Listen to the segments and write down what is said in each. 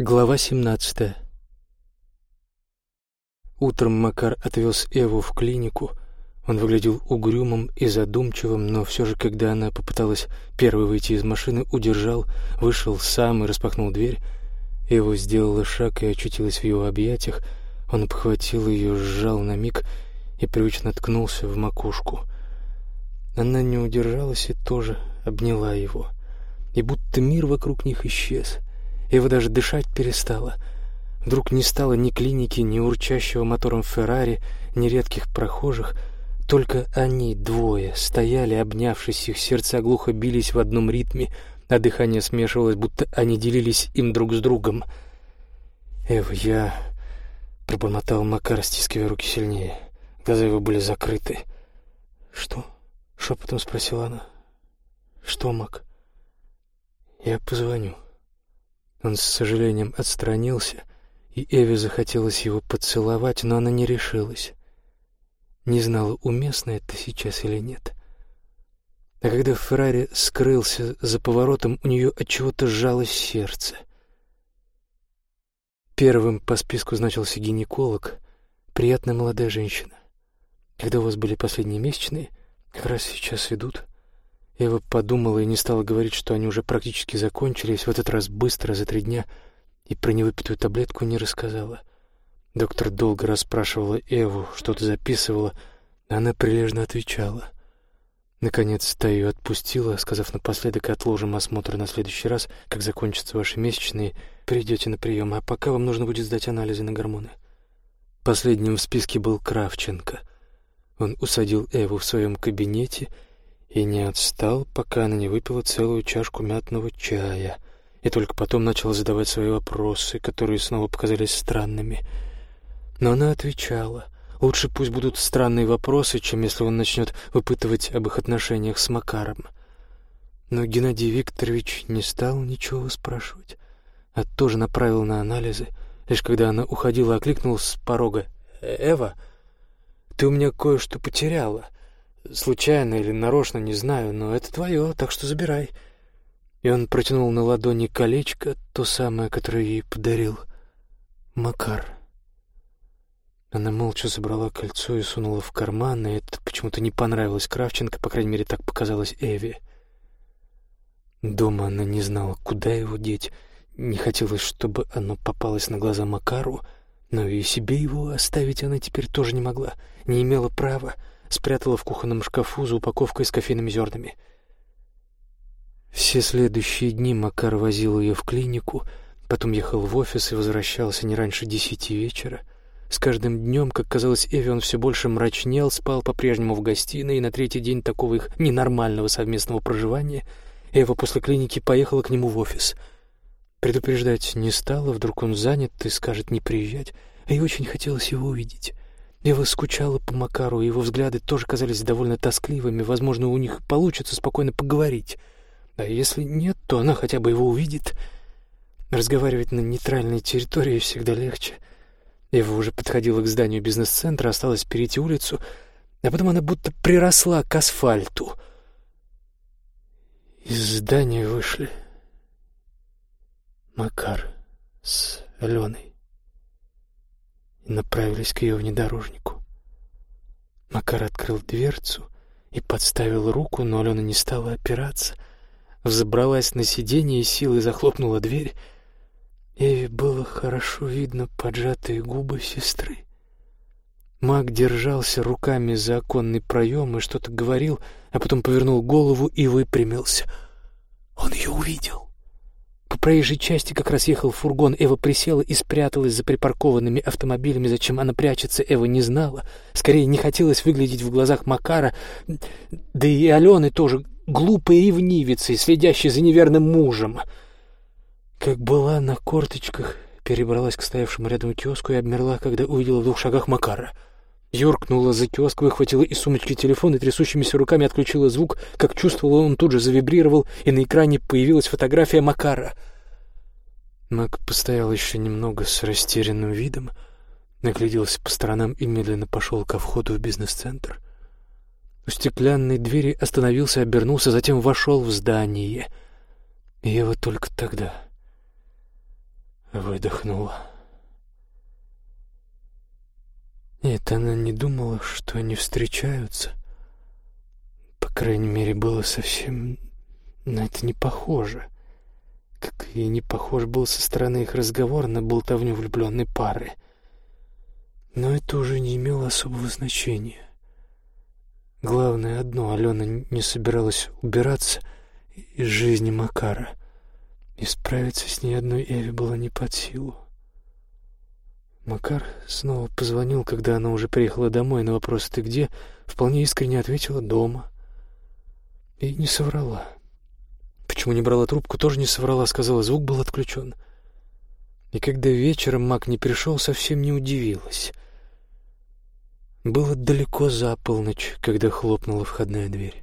Глава 17 Утром Макар отвез Эву в клинику. Он выглядел угрюмым и задумчивым, но все же, когда она попыталась первой выйти из машины, удержал, вышел сам и распахнул дверь. Эва сделала шаг и очутилась в его объятиях. Он обхватил ее, сжал на миг и привычно ткнулся в макушку. Она не удержалась и тоже обняла его. И будто мир вокруг них исчез — Ева даже дышать перестала. Вдруг не стало ни клиники, ни урчащего мотором Феррари, ни редких прохожих. Только они двое стояли, обнявшись, их сердца глухо бились в одном ритме, а дыхание смешивалось, будто они делились им друг с другом. «Эва, я...» — пробормотал Макар, стискивая руки сильнее. Глаза его были закрыты. «Что?» — шепотом спросила она. «Что, Мак?» «Я позвоню». Он с сожалением отстранился, и Эве захотелось его поцеловать, но она не решилась. Не знала, уместно это сейчас или нет. А когда Феррари скрылся за поворотом, у нее от чего-то сжалось сердце. Первым по списку значился гинеколог, приятная молодая женщина. Когда у вас были последние месячные, как раз сейчас идут — Ева подумала и не стала говорить, что они уже практически закончились, в этот раз быстро, за три дня, и про невыпитую таблетку не рассказала. Доктор долго расспрашивала Эву, что-то записывала, а она прилежно отвечала. Наконец, та ее отпустила, сказав напоследок «отложим осмотр на следующий раз, как закончатся ваши месячные, придете на прием, а пока вам нужно будет сдать анализы на гормоны». Последним в списке был Кравченко. Он усадил Эву в своем кабинете и, и не отстал, пока она не выпила целую чашку мятного чая, и только потом начал задавать свои вопросы, которые снова показались странными. Но она отвечала. Лучше пусть будут странные вопросы, чем если он начнет выпытывать об их отношениях с Макаром. Но Геннадий Викторович не стал ничего спрашивать, а тоже направил на анализы. Лишь когда она уходила, окликнул с порога. «Эва, ты у меня кое-что потеряла». Случайно или нарочно, не знаю, но это твое, так что забирай». И он протянул на ладони колечко, то самое, которое ей подарил Макар. Она молча забрала кольцо и сунула в карман, и это почему-то не понравилось Кравченко, по крайней мере, так показалось Эви. Дома она не знала, куда его деть, не хотелось, чтобы оно попалось на глаза Макару, но и себе его оставить она теперь тоже не могла, не имела права спрятала в кухонном шкафу за упаковкой с кофейными зернами. Все следующие дни Макар возил ее в клинику, потом ехал в офис и возвращался не раньше десяти вечера. С каждым днем, как казалось Эви, он все больше мрачнел, спал по-прежнему в гостиной, и на третий день такого их ненормального совместного проживания Эва после клиники поехала к нему в офис. Предупреждать не стала, вдруг он занят и скажет не приезжать, а ей очень хотелось его увидеть. Ева скучала по Макару, его взгляды тоже казались довольно тоскливыми. Возможно, у них получится спокойно поговорить. А если нет, то она хотя бы его увидит. Разговаривать на нейтральной территории всегда легче. Ева уже подходила к зданию бизнес-центра, осталось перейти улицу, а потом она будто приросла к асфальту. Из здания вышли Макар с Аленой направились к ее внедорожнику. Макар открыл дверцу и подставил руку, но Алена не стала опираться. Взобралась на сиденье и силой захлопнула дверь. Эви было хорошо видно поджатые губы сестры. Маг держался руками за оконный проем и что-то говорил, а потом повернул голову и выпрямился. Он ее увидел. По проезжей части как раз ехал фургон. Эва присела и спряталась за припаркованными автомобилями. Зачем она прячется, Эва не знала. Скорее, не хотелось выглядеть в глазах Макара, да и Алены тоже, глупой ревнивицей, следящей за неверным мужем. Как была на корточках, перебралась к стоявшему рядом киоску и обмерла, когда увидела в двух шагах Макара — Юркнула за выхватила из сумочки телефон и трясущимися руками отключила звук. Как чувствовала, он тут же завибрировал, и на экране появилась фотография Макара. Мак постоял еще немного с растерянным видом, нагляделся по сторонам и медленно пошел ко входу в бизнес-центр. У стеклянной двери остановился, обернулся, затем вошел в здание. И вот только тогда выдохнула. Нет, она не думала, что они встречаются. По крайней мере, было совсем на это не похоже. Как и не похож был со стороны их разговор на болтовню влюбленной пары. Но это уже не имело особого значения. Главное одно — Алена не собиралась убираться из жизни Макара. И справиться с ней одной Эве было не под силу. Макар снова позвонил, когда она уже приехала домой, на вопрос «ты где?» вполне искренне ответила «дома». И не соврала. Почему не брала трубку, тоже не соврала, сказала, звук был отключен. И когда вечером Мак не пришел, совсем не удивилась. Было далеко за полночь, когда хлопнула входная дверь.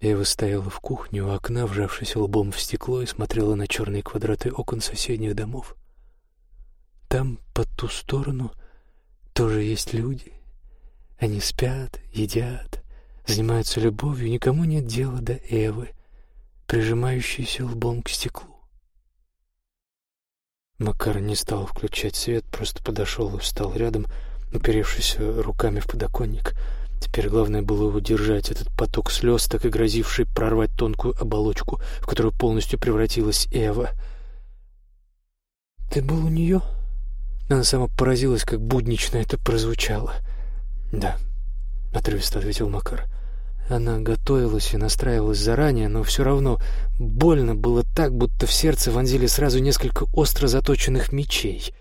Эва стояла в кухне у окна, вжавшись лбом в стекло, и смотрела на черные квадраты окон соседних домов. Там, по ту сторону, тоже есть люди. Они спят, едят, занимаются любовью, никому нет дела до Эвы, прижимающейся лбом к стеклу. Макар не стал включать свет, просто подошел и встал рядом, уперевшись руками в подоконник. Теперь главное было удержать этот поток слез, так и грозивший прорвать тонкую оболочку, в которую полностью превратилась Эва. «Ты был у нее?» Она сама поразилась, как буднично это прозвучало. «Да», — отрывисто ответил Макар. Она готовилась и настраивалась заранее, но все равно больно было так, будто в сердце вонзили сразу несколько остро заточенных мечей.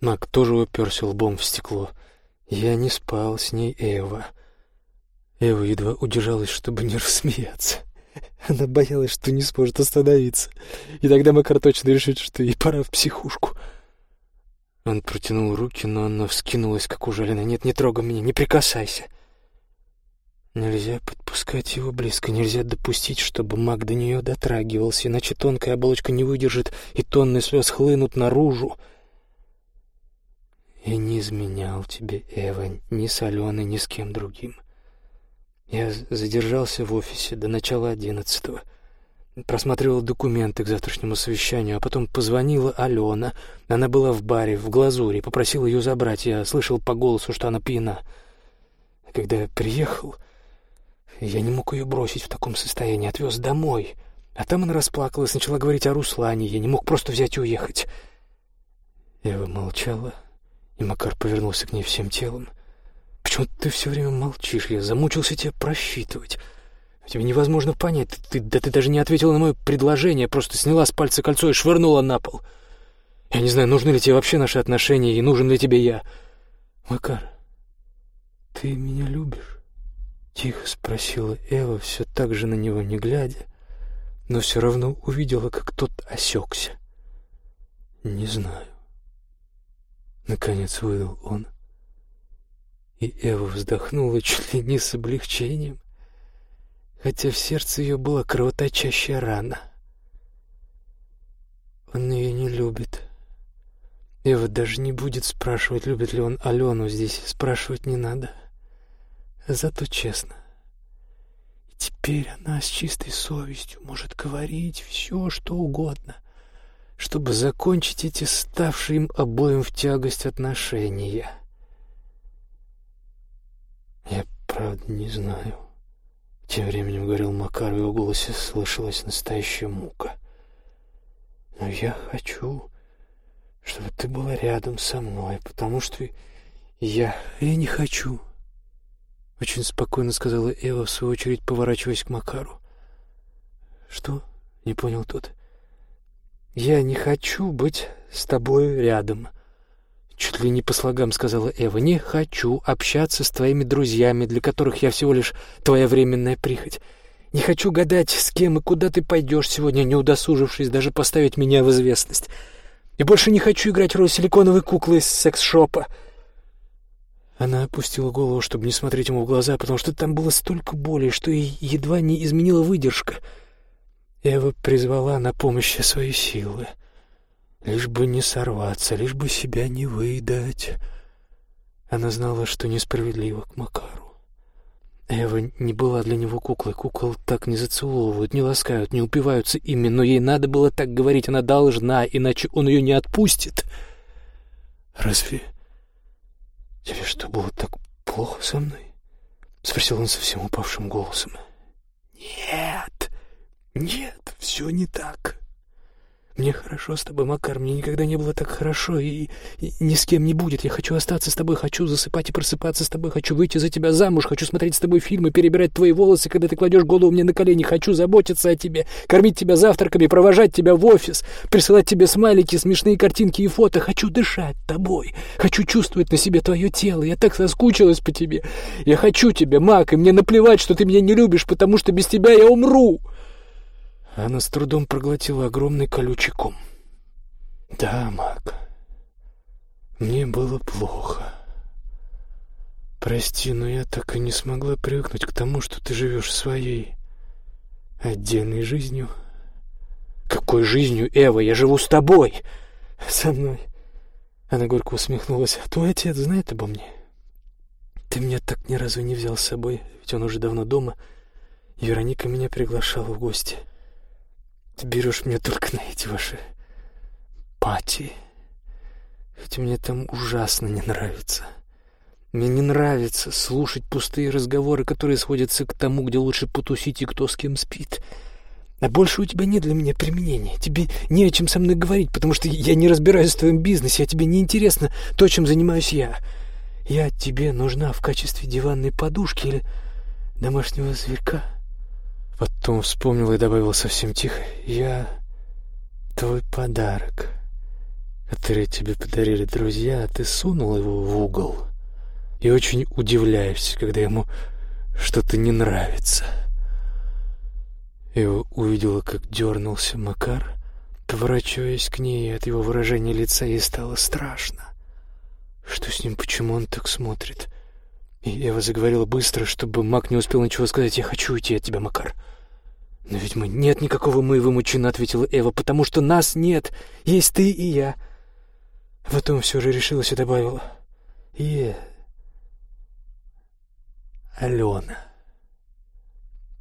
Мак тоже уперся лбом в стекло. «Я не спал с ней, Эва». Эва едва удержалась, чтобы не рассмеяться. Она боялась, что не сможет остановиться. И тогда Макар точно решит, что ей пора в психушку. Он протянул руки, но она вскинулась, как ужаленная. «Нет, не трогай меня, не прикасайся!» Нельзя подпускать его близко, нельзя допустить, чтобы маг до нее дотрагивался, иначе тонкая оболочка не выдержит, и тонны слез хлынут наружу. Я не изменял тебе, Эва, ни с Аленой, ни с кем другим. Я задержался в офисе до начала одиннадцатого просматривал документы к завтрашнему совещанию, а потом позвонила Алена. Она была в баре, в глазури, попросил ее забрать. Я слышал по голосу, что она пьяна. когда я приехал, я не мог ее бросить в таком состоянии, отвез домой. А там она расплакалась, начала говорить о Руслане. Я не мог просто взять и уехать. Ева молчала, и Макар повернулся к ней всем телом. «Почему ты все время молчишь? Я замучился тебя просчитывать». Тебе невозможно понять. Ты, да ты даже не ответила на мое предложение, просто сняла с пальца кольцо и швырнула на пол. Я не знаю, нужны ли тебе вообще наши отношения и нужен ли тебе я. Макар, ты меня любишь? Тихо спросила Эва, все так же на него не глядя, но все равно увидела, как тот осекся. Не знаю. Наконец выдал он. И Эва вздохнула чуть ли не с облегчением хотя в сердце ее была кровоточащая рана. Он ее не любит. Ева даже не будет спрашивать, любит ли он Алену здесь, спрашивать не надо. Зато честно. Теперь она с чистой совестью может говорить все, что угодно, чтобы закончить эти ставшие им обоим в тягость отношения. Я правда не знаю. Тем временем говорил Макар, в его голосе слышалась настоящая мука. «Но я хочу, чтобы ты была рядом со мной, потому что я... я не хочу». Очень спокойно сказала Эва, в свою очередь поворачиваясь к Макару. «Что?» — не понял тот. «Я не хочу быть с тобой рядом», Чуть ли не по слогам сказала Эва. «Не хочу общаться с твоими друзьями, для которых я всего лишь твоя временная прихоть. Не хочу гадать, с кем и куда ты пойдешь сегодня, не удосужившись даже поставить меня в известность. И больше не хочу играть роль силиконовой куклы из секс-шопа». Она опустила голову, чтобы не смотреть ему в глаза, потому что там было столько боли, что ей едва не изменила выдержка. Эва призвала на помощь свои силы. Лишь бы не сорваться, лишь бы себя не выдать. Она знала, что несправедливо к Макару. Эва не была для него куклой. Кукол так не зацеловывают, не ласкают, не упиваются ими, но ей надо было так говорить, она должна, иначе он ее не отпустит. «Разве тебе что, было так плохо со мной?» — спросил он совсем упавшим голосом. «Нет, нет, все не так. Мне хорошо с тобой, Макар, мне никогда не было так хорошо, и, и ни с кем не будет. Я хочу остаться с тобой, хочу засыпать и просыпаться с тобой, хочу выйти за тебя замуж, хочу смотреть с тобой фильмы, перебирать твои волосы, когда ты кладешь голову мне на колени, хочу заботиться о тебе, кормить тебя завтраками, провожать тебя в офис, присылать тебе смайлики, смешные картинки и фото, хочу дышать тобой, хочу чувствовать на себе твое тело, я так соскучилась по тебе. Я хочу тебя, Мак, и мне наплевать, что ты меня не любишь, потому что без тебя я умру. Она с трудом проглотила огромный колючий ком. «Да, Мак, мне было плохо. Прости, но я так и не смогла привыкнуть к тому, что ты живешь своей отдельной жизнью». «Какой жизнью, Эва? Я живу с тобой!» «Со мной!» Она горько усмехнулась. «Твой отец знает обо мне?» «Ты меня так ни разу не взял с собой, ведь он уже давно дома, Вероника меня приглашала в гости». Ты берешь меня только на эти ваши пати. Ведь мне там ужасно не нравится. Мне не нравится слушать пустые разговоры, которые сводятся к тому, где лучше потусить и кто с кем спит. А больше у тебя нет для меня применения. Тебе не о чем со мной говорить, потому что я не разбираюсь в твоем бизнесе, а тебе не интересно то, чем занимаюсь я. Я тебе нужна в качестве диванной подушки или домашнего зверька. Потом вспомнил и добавил совсем тихо. «Я твой подарок, который тебе подарили друзья, а ты сунул его в угол. И очень удивляюсь, когда ему что-то не нравится». Его увидела, как дернулся Макар, поворачиваясь к ней, от его выражения лица ей стало страшно. Что с ним, почему он так смотрит? И Ева заговорила быстро, чтобы Мак не успел ничего сказать. «Я хочу уйти от тебя, Макар». «Но ведь мы нет никакого мы», — вымученно ответила Эва, «потому что нас нет. Есть ты и я». Потом все же решилась и добавила. «И... Алена».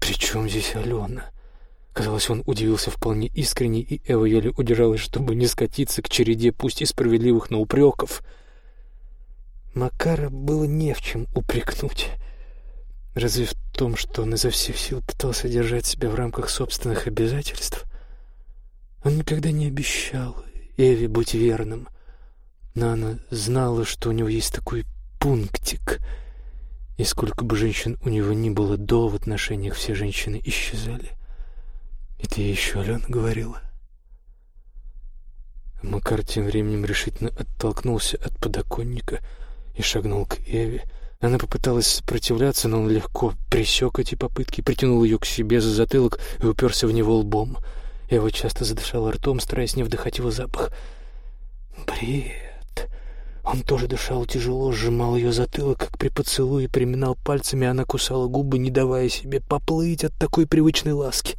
«При чем здесь Алена?» Казалось, он удивился вполне искренне, и Эва еле удержалась, чтобы не скатиться к череде, пусть и справедливых, но упреков. Макара было не в чем упрекнуть. Разве в том, что он изо всех сил пытался держать себя в рамках собственных обязательств? Он никогда не обещал Эве быть верным, но она знала, что у него есть такой пунктик, и сколько бы женщин у него ни было до в отношениях, все женщины исчезали. Это я еще Алена говорила. Макар тем временем решительно оттолкнулся от подоконника и шагнул к Эве, она попыталась сопротивляться, но он легко пресек эти попытки, притянул ее к себе за затылок и уперся в него лбом. Ева часто задышала ртом, стараясь не вдыхать его запах. Бред. Он тоже дышал тяжело, сжимал ее затылок, как при поцелуе, приминал пальцами, она кусала губы, не давая себе поплыть от такой привычной ласки.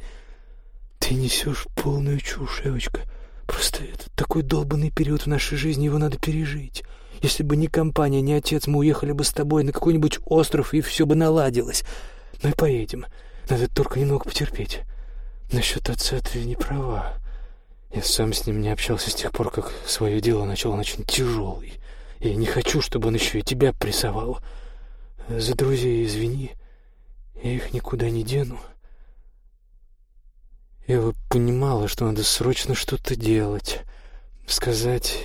«Ты несешь полную чушь, девочка. Просто это такой долбанный период в нашей жизни, его надо пережить». Если бы не компания, не отец, мы уехали бы с тобой на какой-нибудь остров, и все бы наладилось. Ну и поедем. Надо только немного потерпеть. Насчет отца ты не права. Я сам с ним не общался с тех пор, как свое дело начал он очень тяжелый. Я не хочу, чтобы он еще и тебя прессовал. За друзей извини. Я их никуда не дену. Я понимала, что надо срочно что-то делать сказать,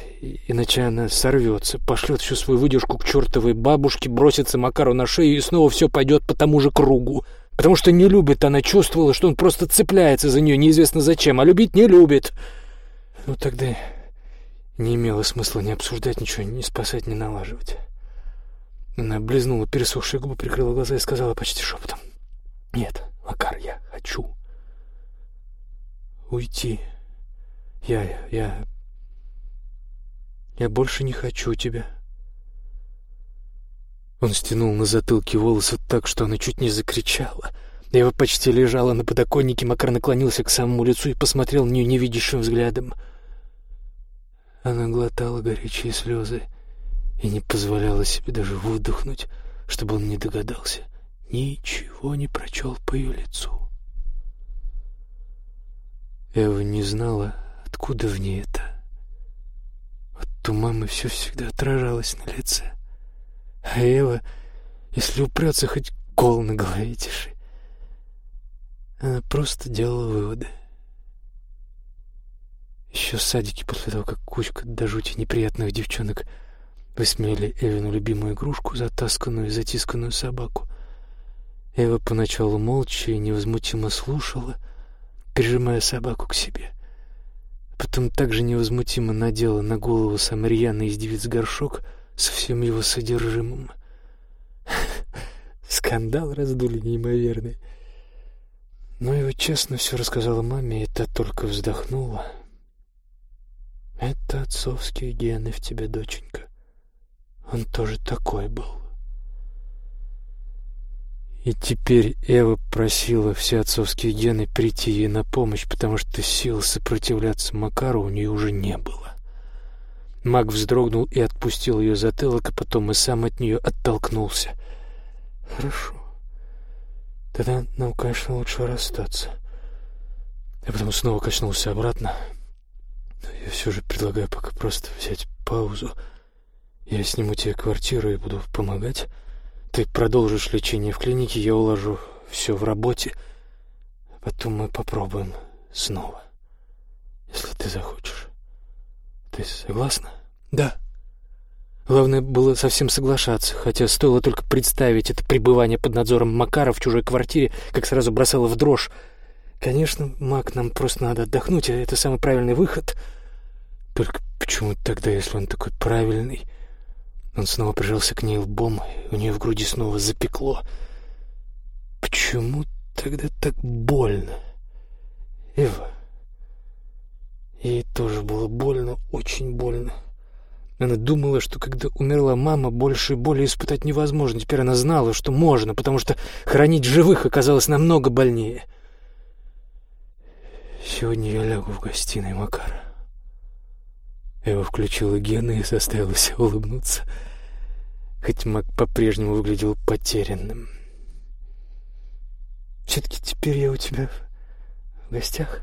иначе она сорвется, пошлет всю свою выдержку к чертовой бабушке, бросится Макару на шею, и снова все пойдет по тому же кругу. Потому что не любит, она чувствовала, что он просто цепляется за нее неизвестно зачем, а любить не любит. Ну тогда не имело смысла ни обсуждать ничего, ни спасать, ни налаживать. Она облизнула пересохшие губы, прикрыла глаза и сказала почти шепотом. «Нет, Макар, я хочу уйти. Я, я я больше не хочу тебя. Он стянул на затылке волосы так, что она чуть не закричала. Ева почти лежала на подоконнике, Макар наклонился к самому лицу и посмотрел на нее невидящим взглядом. Она глотала горячие слезы и не позволяла себе даже выдохнуть, чтобы он не догадался. ничего не прочел по ее лицу. Эва не знала, откуда в ней это. Вот у мамы все всегда отражалось на лице. А Эва, если упрется, хоть кол на голове тиши. Она просто делала выводы. Еще в садике, после того, как кучка до жути неприятных девчонок высмеяли Эвину любимую игрушку, затасканную и затисканную собаку, Эва поначалу молча и невозмутимо слушала, прижимая собаку к себе. Потом также невозмутимо надела на голову самый рьяный из девиц горшок со всем его содержимым. Скандал раздули неимоверный. Но его честно все рассказала маме, и та только вздохнула. «Это отцовские гены в тебе, доченька. Он тоже такой был». И теперь Эва просила все отцовские гены прийти ей на помощь, потому что сил сопротивляться Макару у нее уже не было. Маг вздрогнул и отпустил ее затылок, а потом и сам от нее оттолкнулся. «Хорошо. Тогда нам, конечно, лучше расстаться. А потом снова качнулся обратно. Но я все же предлагаю пока просто взять паузу. Я сниму тебе квартиру и буду помогать. Ты продолжишь лечение в клинике, я уложу все в работе. Потом мы попробуем снова, если ты захочешь. Ты согласна? Да. Главное было совсем соглашаться, хотя стоило только представить это пребывание под надзором Макара в чужой квартире, как сразу бросало в дрожь. Конечно, Мак, нам просто надо отдохнуть, а это самый правильный выход. Только почему тогда, если он такой правильный? Он снова прижался к ней лбом, и у нее в груди снова запекло. Почему тогда так больно? Эва. Ей тоже было больно, очень больно. Она думала, что когда умерла мама, больше боли испытать невозможно. Теперь она знала, что можно, потому что хранить живых оказалось намного больнее. Сегодня я лягу в гостиной Макара. Эва включила гены и заставила улыбнуться, хоть Мак по-прежнему выглядел потерянным. «Все-таки теперь я у тебя в гостях?»